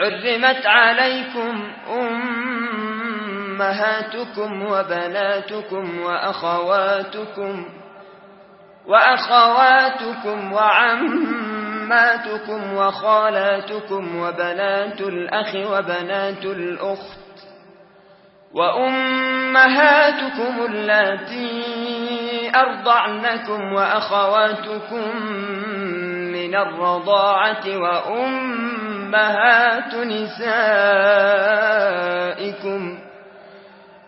حرمت عليكم أمهاتكم وبناتكم وأخواتكم وأخواتكم وعماتكم وخالاتكم وبنات الأخ وبنات الأخت وأمهاتكم التي أرضعنكم وأخواتكم من الرضاعة وأمهاتكم وأمهات نسائكم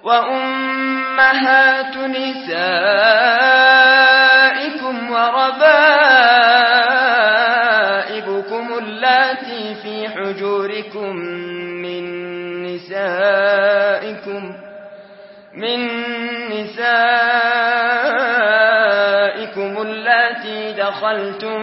وأمهات نسائكم وربائبكم اللاتي في حجوركم من نسائكم من نسائكم اللاتي دخلتم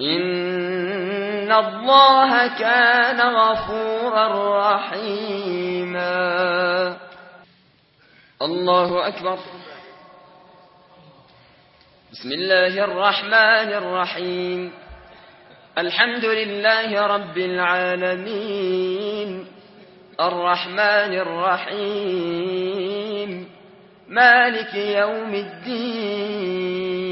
إن الله كان غفورا رحيما. الله أكبر. بسم الله الرحمن الرحيم. الحمد لله رب العالمين. الرحمن الرحيم. مالك يوم الدين.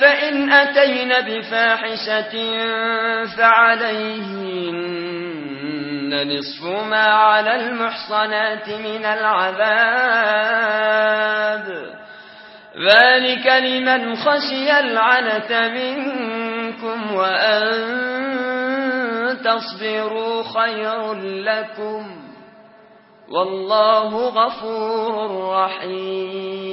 فإن أتين بفاحشة فعليهن نصف ما على المحصنات من العذاب ذلك لمن خشي الْعَنَتَ منكم وأن تصبروا خير لكم والله غفور رحيم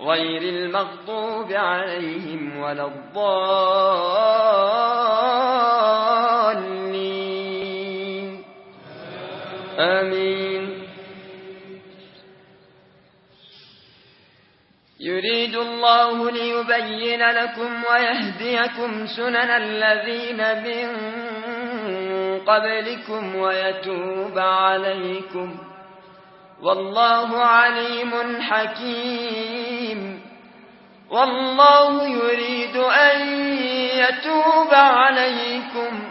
غير المغضوب عليهم ولا الضالين. آمين. يريد الله ليبين لكم ويهديكم سنن الذين من قبلكم ويتوب عليكم. والله عليم حكيم والله يريد أن يتوب عليكم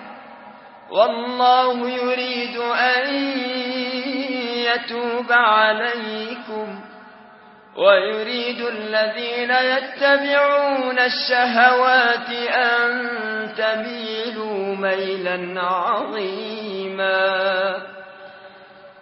والله يريد أن يتوب عليكم ويريد الذين يتبعون الشهوات أن تميلوا ميلا عظيما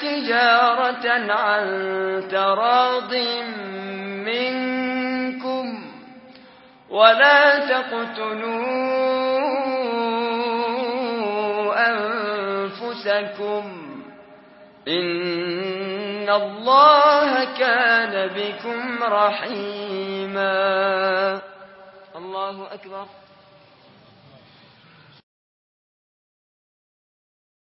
تجارة عن تراض منكم ولا تقتلوا أنفسكم إن الله كان بكم رحيما. الله أكبر.